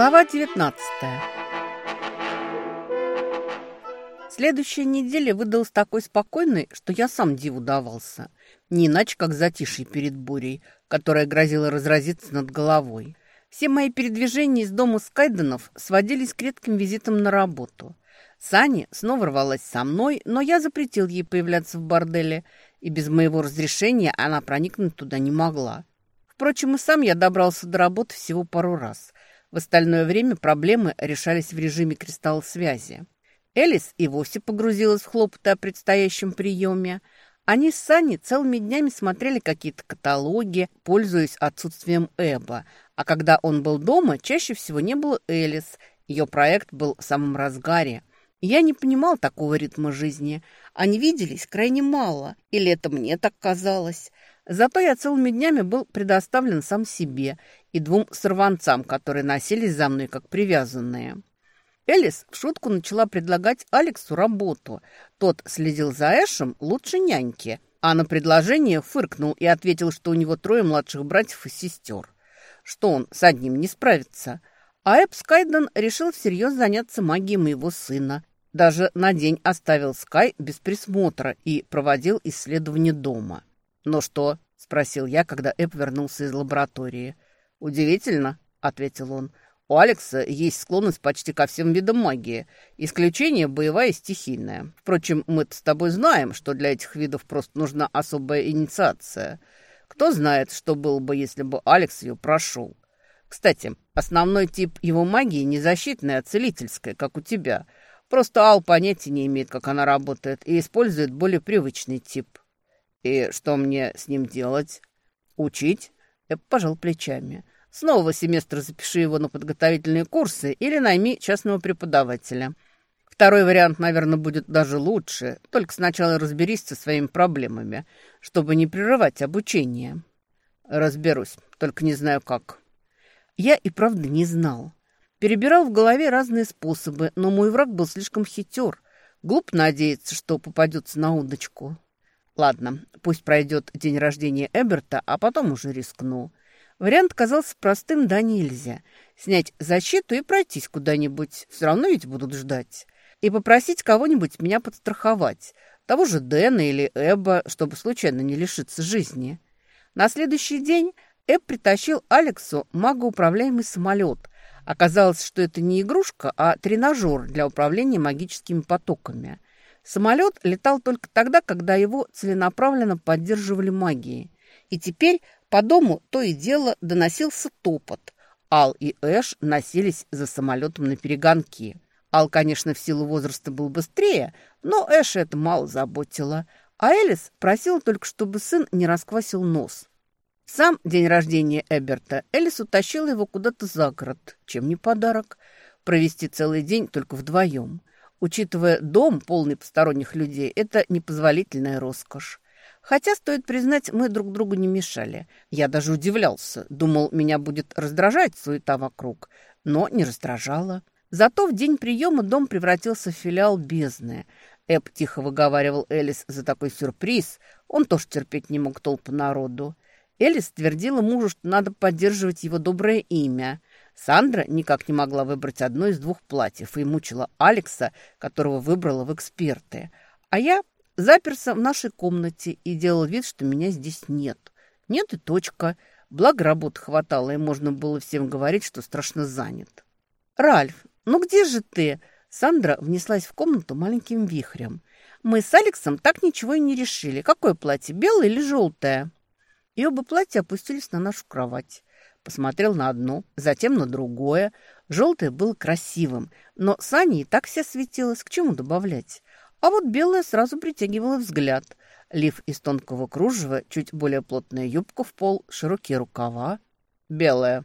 Глава 19 Следующая неделя выдалась такой спокойной, что я сам диву давался. Не иначе, как затишье перед бурей, которая грозила разразиться над головой. Все мои передвижения из дома Скайденов сводились к редким визитам на работу. Сани снова рвалась со мной, но я запретил ей появляться в борделе, и без моего разрешения она проникнуть туда не могла. Впрочем, и сам я добрался до работы всего пару раз. В остальное время проблемы решались в режиме кристалл связи. Элис и вовсе погрузилась в хлопоты о предстоящем приеме. Они с Саней целыми днями смотрели какие-то каталоги, пользуясь отсутствием Эба. А когда он был дома, чаще всего не было Элис. Ее проект был в самом разгаре. Я не понимал такого ритма жизни. Они виделись крайне мало. Или это мне так казалось? Зато я целыми днями был предоставлен сам себе и двум сорванцам, которые носились за мной как привязанные. Элис в шутку начала предлагать Алексу работу. Тот следил за Эшем лучше няньки, а на предложение фыркнул и ответил, что у него трое младших братьев и сестер. Что он с одним не справится. А Эб Скайден решил всерьез заняться магией моего сына. Даже на день оставил Скай без присмотра и проводил исследование дома. «Ну что?» – спросил я, когда Эп вернулся из лаборатории. «Удивительно», – ответил он. «У Алекса есть склонность почти ко всем видам магии. Исключение – боевая и стихийная. Впрочем, мы с тобой знаем, что для этих видов просто нужна особая инициация. Кто знает, что было бы, если бы Алекс ее прошел. Кстати, основной тип его магии не защитная, а целительская, как у тебя. Просто Ал понятия не имеет, как она работает, и использует более привычный тип». «И что мне с ним делать? Учить?» Я пожал плечами. «Снова семестр запиши его на подготовительные курсы или найми частного преподавателя. Второй вариант, наверное, будет даже лучше. Только сначала разберись со своими проблемами, чтобы не прерывать обучение». «Разберусь, только не знаю как». Я и правда не знал. Перебирал в голове разные способы, но мой враг был слишком хитер. Глуп надеяться, что попадется на удочку. Ладно, пусть пройдет день рождения Эберта, а потом уже рискну. Вариант казался простым, да нельзя. Снять защиту и пройтись куда-нибудь. Все равно ведь будут ждать. И попросить кого-нибудь меня подстраховать. Того же Дэна или Эба, чтобы случайно не лишиться жизни. На следующий день Эб притащил Алексу магоуправляемый самолет. Оказалось, что это не игрушка, а тренажер для управления магическими потоками – Самолет летал только тогда, когда его целенаправленно поддерживали магией. И теперь по дому то и дело доносился топот. Ал и Эш носились за самолетом на перегонки. Ал, конечно, в силу возраста был быстрее, но Эш это мало заботило. А Элис просил только, чтобы сын не расквасил нос. Сам день рождения Эберта Элис утащила его куда-то за город. Чем не подарок? Провести целый день только вдвоем. Учитывая дом, полный посторонних людей, это непозволительная роскошь. Хотя, стоит признать, мы друг другу не мешали. Я даже удивлялся. Думал, меня будет раздражать суета вокруг. Но не раздражала. Зато в день приема дом превратился в филиал бездны. Эб тихо выговаривал Элис за такой сюрприз. Он тоже терпеть не мог толпу народу. Элис твердила мужу, что надо поддерживать его доброе имя – Сандра никак не могла выбрать одно из двух платьев и мучила Алекса, которого выбрала в эксперты. А я заперся в нашей комнате и делал вид, что меня здесь нет. Нет и точка. Благо работы хватало, и можно было всем говорить, что страшно занят. «Ральф, ну где же ты?» Сандра внеслась в комнату маленьким вихрем. «Мы с Алексом так ничего и не решили. Какое платье, белое или желтое?» И оба платья опустились на нашу кровать. Посмотрел на одно, затем на другое. Желтое было красивым, но Сане и так вся светилась, к чему добавлять. А вот белое сразу притягивало взгляд. Лиф из тонкого кружева, чуть более плотная юбка в пол, широкие рукава. Белое.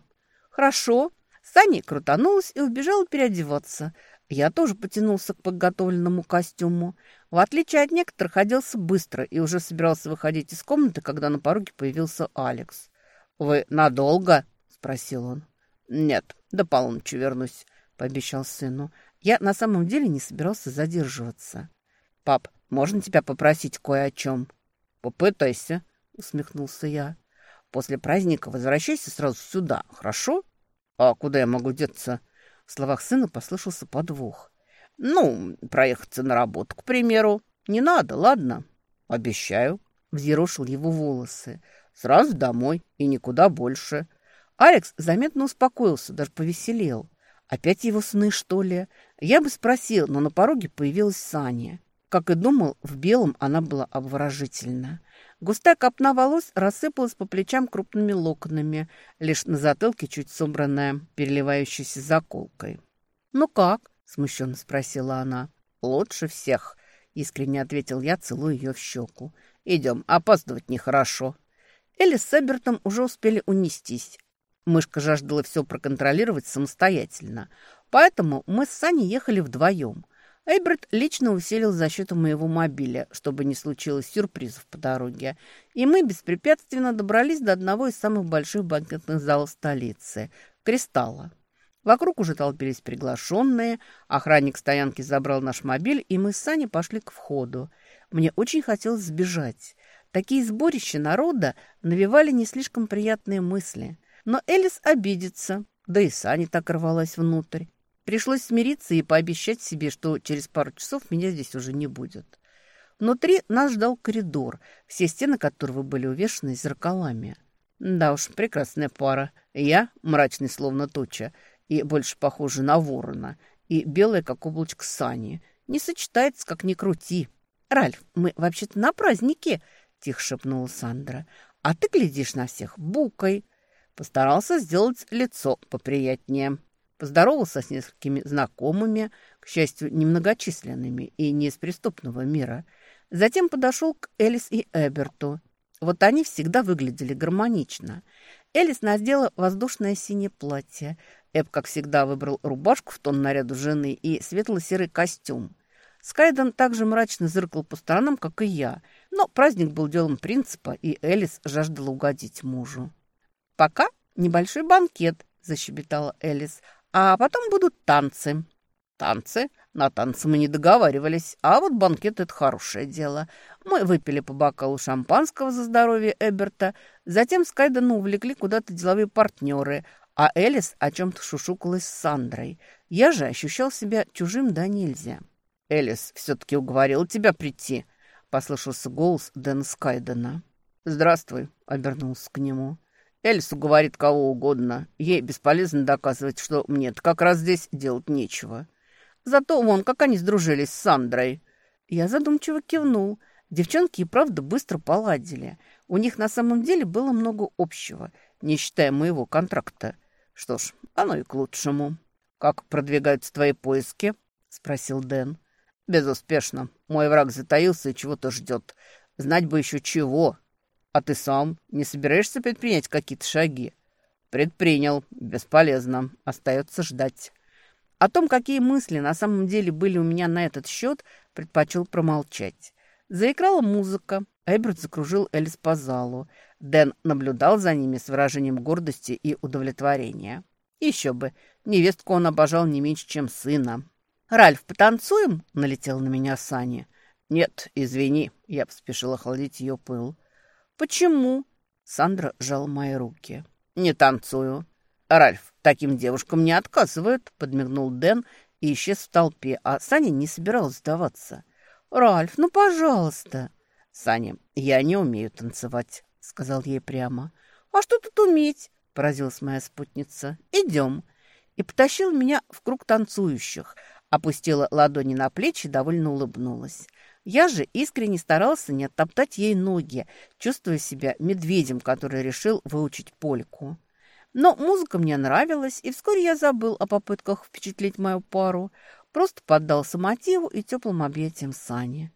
Хорошо. Саня крутанулась и убежала переодеваться. Я тоже потянулся к подготовленному костюму. В отличие от некоторых, оделся быстро и уже собирался выходить из комнаты, когда на пороге появился Алекс. «Вы надолго?» – спросил он. «Нет, до полуночи вернусь», – пообещал сыну. Я на самом деле не собирался задерживаться. «Пап, можно тебя попросить кое о чем?» «Попытайся», – усмехнулся я. «После праздника возвращайся сразу сюда, хорошо?» «А куда я могу деться?» В словах сына послышался подвох. «Ну, проехаться на работу, к примеру. Не надо, ладно?» «Обещаю», — взъерошил его волосы. «Сразу домой и никуда больше». Алекс заметно успокоился, даже повеселел. Опять его сны, что ли? Я бы спросил, но на пороге появилась Саня. Как и думал, в белом она была обворожительна. Густая копна волос рассыпалась по плечам крупными локонами, лишь на затылке чуть собранная, переливающейся заколкой. «Ну как?» – смущенно спросила она. «Лучше всех», – искренне ответил я, целуя ее в щеку. «Идем, опаздывать нехорошо». Элли с Эбертом уже успели унестись. Мышка жаждала все проконтролировать самостоятельно, поэтому мы с Саней ехали вдвоем – Эйберт лично усилил защиту моего мобиля, чтобы не случилось сюрпризов по дороге, и мы беспрепятственно добрались до одного из самых больших банкетных залов столицы – «Кристалла». Вокруг уже толпились приглашенные, охранник стоянки забрал наш мобиль, и мы с Саней пошли к входу. Мне очень хотелось сбежать. Такие сборища народа навевали не слишком приятные мысли. Но Элис обидится, да и Саня так рвалась внутрь. Пришлось смириться и пообещать себе, что через пару часов меня здесь уже не будет. Внутри нас ждал коридор, все стены которого были увешаны зеркалами. Да уж, прекрасная пара. Я, мрачный словно туча, и больше похожа на ворона, и белая, как облачко сани. Не сочетается, как ни крути. «Ральф, мы вообще-то на празднике!» — тихо шепнула Сандра. «А ты глядишь на всех букой!» Постарался сделать лицо поприятнее. Поздоровался с несколькими знакомыми, к счастью, немногочисленными и не из преступного мира. Затем подошел к Элис и Эберту. Вот они всегда выглядели гармонично. Элис надела воздушное синее платье. Эб, как всегда, выбрал рубашку в тон наряду жены и светло-серый костюм. Скайден также мрачно зыркал по сторонам, как и я. Но праздник был делом принципа, и Элис жаждала угодить мужу. «Пока небольшой банкет», – защебетала Элис. А потом будут танцы. Танцы? На танцы мы не договаривались. А вот банкет – это хорошее дело. Мы выпили по бокалу шампанского за здоровье Эберта. Затем Скайдена увлекли куда-то деловые партнеры. А Элис о чем-то шушукалась с Сандрой. Я же ощущал себя чужим да нельзя. «Элис все-таки уговорил тебя прийти», – послышался голос Дэна Скайдена. «Здравствуй», – обернулся к нему. Эльсу говорит кого угодно. Ей бесполезно доказывать, что мне-то как раз здесь делать нечего. Зато вон, как они сдружились с Сандрой. Я задумчиво кивнул. Девчонки и правда быстро поладили. У них на самом деле было много общего, не считая моего контракта. Что ж, оно и к лучшему. «Как продвигаются твои поиски?» — спросил Дэн. «Безуспешно. Мой враг затаился и чего-то ждет. Знать бы еще чего. А ты сам не собираешься предпринять какие-то шаги? Предпринял. Бесполезно. Остается ждать. О том, какие мысли на самом деле были у меня на этот счет, предпочел промолчать. Заиграла музыка. Эберт закружил Элис по залу. Дэн наблюдал за ними с выражением гордости и удовлетворения. Еще бы, невестку он обожал не меньше, чем сына. «Ральф, потанцуем?» — налетел на меня Саня. «Нет, извини», — я поспешил охладить ее пыл. «Почему?» Сандра сжал мои руки. «Не танцую». «Ральф, таким девушкам не отказывают», — подмигнул Дэн и исчез в толпе, а Саня не собиралась сдаваться. «Ральф, ну, пожалуйста». «Саня, я не умею танцевать», — сказал ей прямо. «А что тут уметь?» — поразилась моя спутница. «Идем». И потащил меня в круг танцующих, опустила ладони на плечи довольно улыбнулась. Я же искренне старался не оттоптать ей ноги, чувствуя себя медведем, который решил выучить польку. Но музыка мне нравилась, и вскоре я забыл о попытках впечатлить мою пару, просто поддался мотиву и теплым объятиям Сани.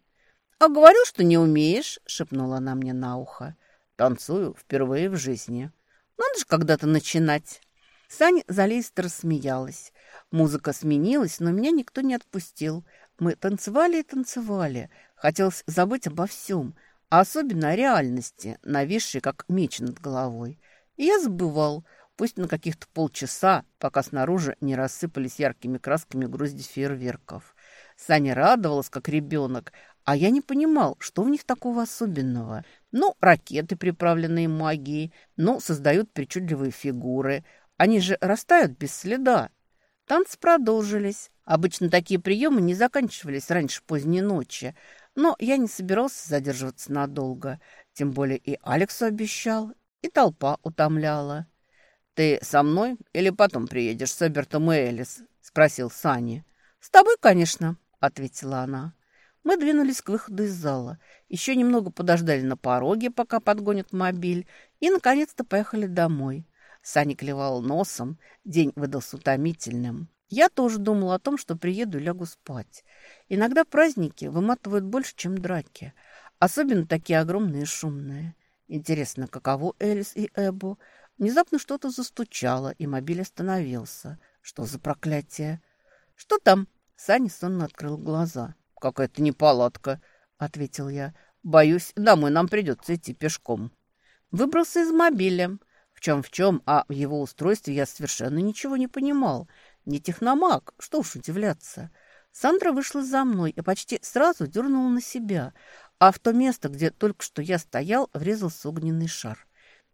«А говорю, что не умеешь», — шепнула она мне на ухо. «Танцую впервые в жизни. Надо же когда-то начинать». Саня залезто рассмеялась. Музыка сменилась, но меня никто не отпустил — мы танцевали и танцевали. Хотелось забыть обо всем, а особенно о реальности, нависшей как меч над головой. И я забывал, пусть на каких-то полчаса, пока снаружи не рассыпались яркими красками грузди фейерверков. Саня радовалась, как ребенок, а я не понимал, что в них такого особенного. Ну, ракеты, приправленные магией, ну, создают причудливые фигуры, Они же растают без следа. Танцы продолжились. Обычно такие приемы не заканчивались раньше поздней ночи, но я не собирался задерживаться надолго. Тем более и Алексу обещал, и толпа утомляла. «Ты со мной или потом приедешь с Эбертом и Элис?» – спросил Сани. «С тобой, конечно», – ответила она. Мы двинулись к выходу из зала. Еще немного подождали на пороге, пока подгонят мобиль, и, наконец-то, поехали домой. Саня клевал носом. День выдался утомительным. Я тоже думал о том, что приеду и лягу спать. Иногда праздники выматывают больше, чем драки. Особенно такие огромные и шумные. Интересно, каково Элис и Эбу? Внезапно что-то застучало, и мобиль остановился. Что за проклятие? «Что там?» Саня сонно открыл глаза. «Какая-то неполадка», — ответил я. «Боюсь, домой нам придется идти пешком». Выбрался из мобиля. В чем в чем, а в его устройстве я совершенно ничего не понимал. Не техномаг, что уж удивляться. Сандра вышла за мной и почти сразу дернула на себя, а в то место, где только что я стоял, врезался огненный шар.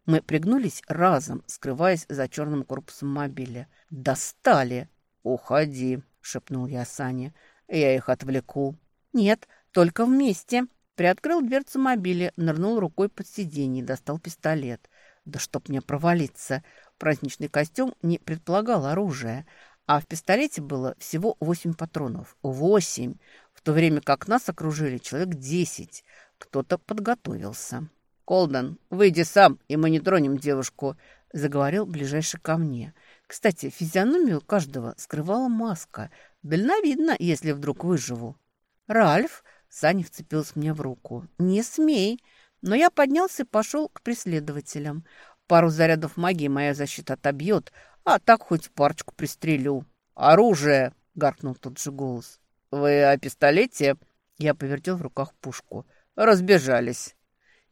Мы пригнулись разом, скрываясь за черным корпусом мобиля. «Достали!» «Уходи!» — шепнул я Сане. «Я их отвлеку». «Нет, только вместе». Приоткрыл дверцу мобиля, нырнул рукой под сиденье достал пистолет. Да чтоб мне провалиться. Праздничный костюм не предполагал оружия, а в пистолете было всего восемь патронов. Восемь! В то время как нас окружили человек десять. Кто-то подготовился. «Колден, выйди сам, и мы не тронем девушку», — заговорил ближайший ко мне. Кстати, физиономию каждого скрывала маска. Дальновидно, если вдруг выживу. «Ральф!» — Саня вцепился мне в руку. «Не смей!» Но я поднялся и пошел к преследователям. Пару зарядов магии моя защита отобьет, а так хоть парочку пристрелю. «Оружие!» — гаркнул тот же голос. «Вы о пистолете?» Я повертел в руках пушку. «Разбежались».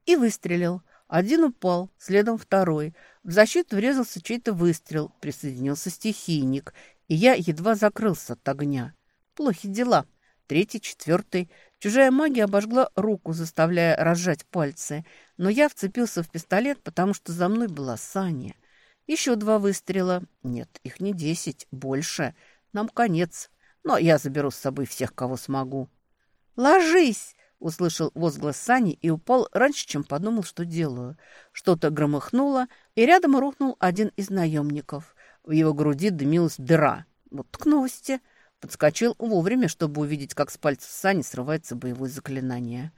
И выстрелил. Один упал, следом второй. В защиту врезался чей-то выстрел, присоединился стихийник, и я едва закрылся от огня. Плохи дела. Третий, четвертый. Чужая магия обожгла руку, заставляя разжать пальцы. Но я вцепился в пистолет, потому что за мной была Саня. Еще два выстрела. Нет, их не десять, больше. Нам конец. Но я заберу с собой всех, кого смогу. «Ложись!» — услышал возглас Сани и упал раньше, чем подумал, что делаю. Что-то громыхнуло, и рядом рухнул один из наемников. В его груди дымилась дыра. Вот к новости — Подскочил вовремя, чтобы увидеть, как с пальцев Сани срывается боевое заклинание.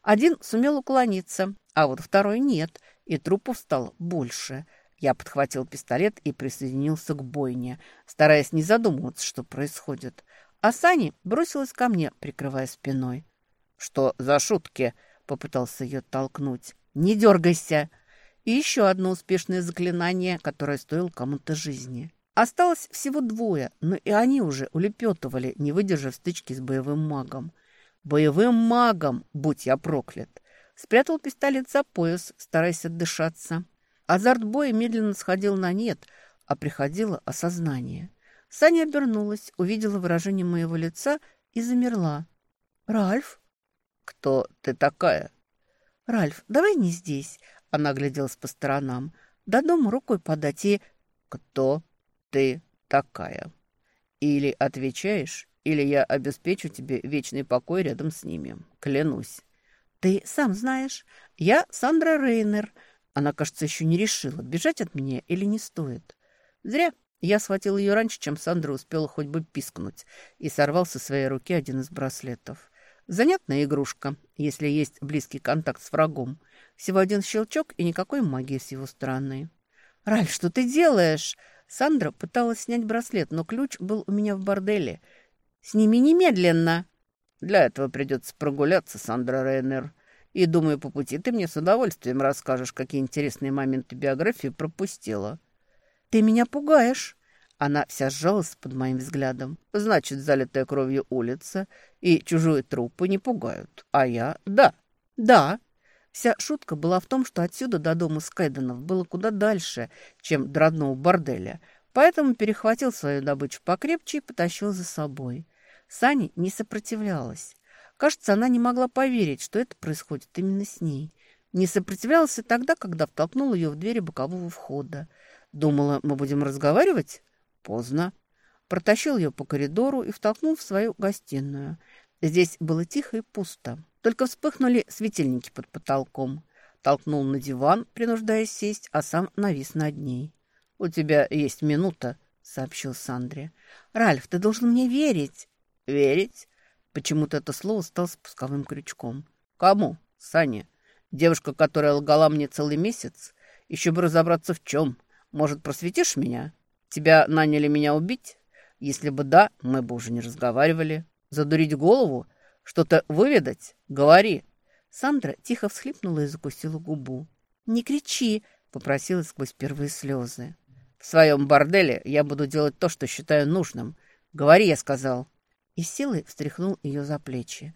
Один сумел уклониться, а вот второй нет, и трупов стало больше. Я подхватил пистолет и присоединился к бойне, стараясь не задумываться, что происходит. А Сани бросилась ко мне, прикрывая спиной. «Что за шутки?» — попытался ее толкнуть. «Не дергайся!» И еще одно успешное заклинание, которое стоило кому-то жизни. Осталось всего двое, но и они уже улепетывали, не выдержав стычки с боевым магом. Боевым магом, будь я проклят! Спрятал пистолет за пояс, стараясь отдышаться. Азарт боя медленно сходил на нет, а приходило осознание. Саня обернулась, увидела выражение моего лица и замерла. «Ральф?» «Кто ты такая?» «Ральф, давай не здесь», — она огляделась по сторонам. «До дома рукой подать и...» «Кто ты такая. Или отвечаешь, или я обеспечу тебе вечный покой рядом с ними. Клянусь. Ты сам знаешь, я Сандра Рейнер. Она, кажется, еще не решила, бежать от меня или не стоит. Зря. Я схватил ее раньше, чем Сандра успела хоть бы пискнуть, и сорвал со своей руки один из браслетов. Занятная игрушка, если есть близкий контакт с врагом. Всего один щелчок и никакой магии с его стороны. «Раль, что ты делаешь?» Сандра пыталась снять браслет, но ключ был у меня в борделе. «Сними немедленно!» «Для этого придется прогуляться, Сандра Рейнер. И, думаю, по пути ты мне с удовольствием расскажешь, какие интересные моменты биографии пропустила». «Ты меня пугаешь!» Она вся сжалась под моим взглядом. «Значит, залитая кровью улица и чужие трупы не пугают. А я — да». «Да», Вся шутка была в том, что отсюда до дома Скайденов было куда дальше, чем до родного борделя, поэтому перехватил свою добычу покрепче и потащил за собой. Сани не сопротивлялась. Кажется, она не могла поверить, что это происходит именно с ней. Не сопротивлялась и тогда, когда втолкнул ее в двери бокового входа. Думала, мы будем разговаривать? Поздно. Протащил ее по коридору и втолкнул в свою гостиную. Здесь было тихо и пусто. Только вспыхнули светильники под потолком. Толкнул на диван, принуждая сесть, а сам навис над ней. «У тебя есть минута», — сообщил Сандре. «Ральф, ты должен мне верить». «Верить?» Почему-то это слово стало спусковым крючком. «Кому? Сане. Девушка, которая лгала мне целый месяц? Еще бы разобраться в чем. Может, просветишь меня? Тебя наняли меня убить? Если бы да, мы бы уже не разговаривали. Задурить голову? Что-то выведать? Говори». Сандра тихо всхлипнула и закусила губу. «Не кричи!» — попросила сквозь первые слезы. «В своем борделе я буду делать то, что считаю нужным. Говори, я сказал». И силой встряхнул ее за плечи.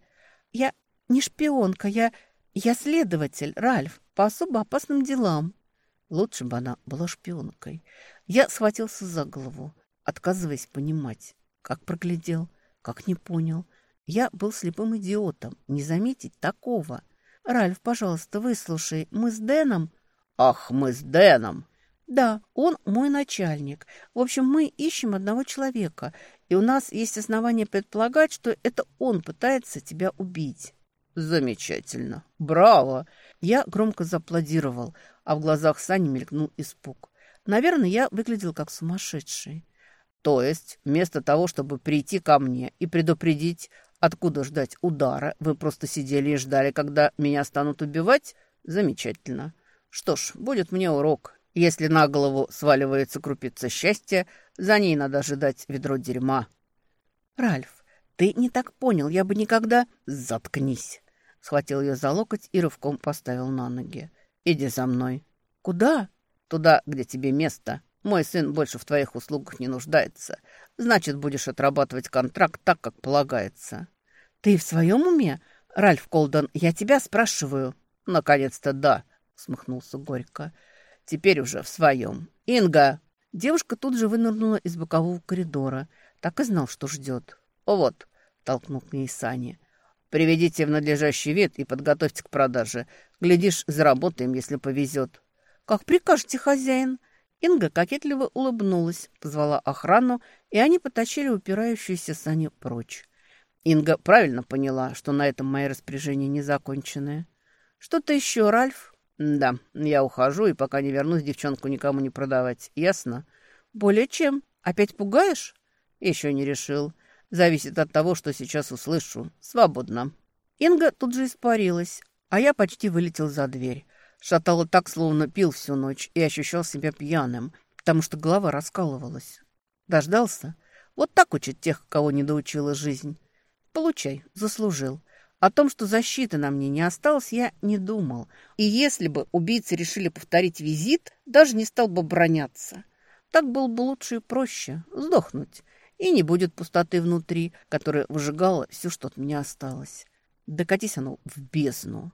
«Я не шпионка, я... я следователь, Ральф, по особо опасным делам». Лучше бы она была шпионкой. Я схватился за голову, отказываясь понимать, как проглядел, как не понял. Я был слепым идиотом, не заметить такого. «Ральф, пожалуйста, выслушай, мы с Дэном...» «Ах, мы с Дэном!» «Да, он мой начальник. В общем, мы ищем одного человека, и у нас есть основания предполагать, что это он пытается тебя убить». «Замечательно! Браво!» Я громко зааплодировал, а в глазах Сани мелькнул испуг. Наверное, я выглядел как сумасшедший. «То есть, вместо того, чтобы прийти ко мне и предупредить, откуда ждать удара, вы просто сидели и ждали, когда меня станут убивать? Замечательно. Что ж, будет мне урок. Если на голову сваливается крупица счастья, за ней надо ожидать ведро дерьма. «Ральф, ты не так понял, я бы никогда...» «Заткнись!» Схватил ее за локоть и рывком поставил на ноги. «Иди за мной». «Куда?» «Туда, где тебе место. Мой сын больше в твоих услугах не нуждается. Значит, будешь отрабатывать контракт так, как полагается». «Ты в своем уме? Ральф Колдон, я тебя спрашиваю». «Наконец-то да», — смахнулся горько. Теперь уже в своем. Инга!» Девушка тут же вынырнула из бокового коридора. Так и знал, что ждет. «Вот», — толкнул к ней Сани. «Приведите в надлежащий вид и подготовьте к продаже. Глядишь, заработаем, если повезет». «Как прикажете, хозяин?» Инга кокетливо улыбнулась, позвала охрану, и они потащили упирающуюся Саню прочь. Инга правильно поняла, что на этом мои распоряжения не закончены. «Что-то еще, Ральф?» «Да, я ухожу, и пока не вернусь, девчонку никому не продавать. Ясно?» «Более чем. Опять пугаешь?» «Еще не решил. Зависит от того, что сейчас услышу. Свободно». Инга тут же испарилась, а я почти вылетел за дверь. Шатало так, словно пил всю ночь, и ощущал себя пьяным, потому что голова раскалывалась. Дождался? Вот так учит тех, кого не доучила жизнь. Получай, заслужил. О том, что защиты на мне не осталось, я не думал. И если бы убийцы решили повторить визит, даже не стал бы броняться. Так было бы лучше и проще – сдохнуть. И не будет пустоты внутри, которая выжигала все, что от меня осталось. Докатись оно в бездну.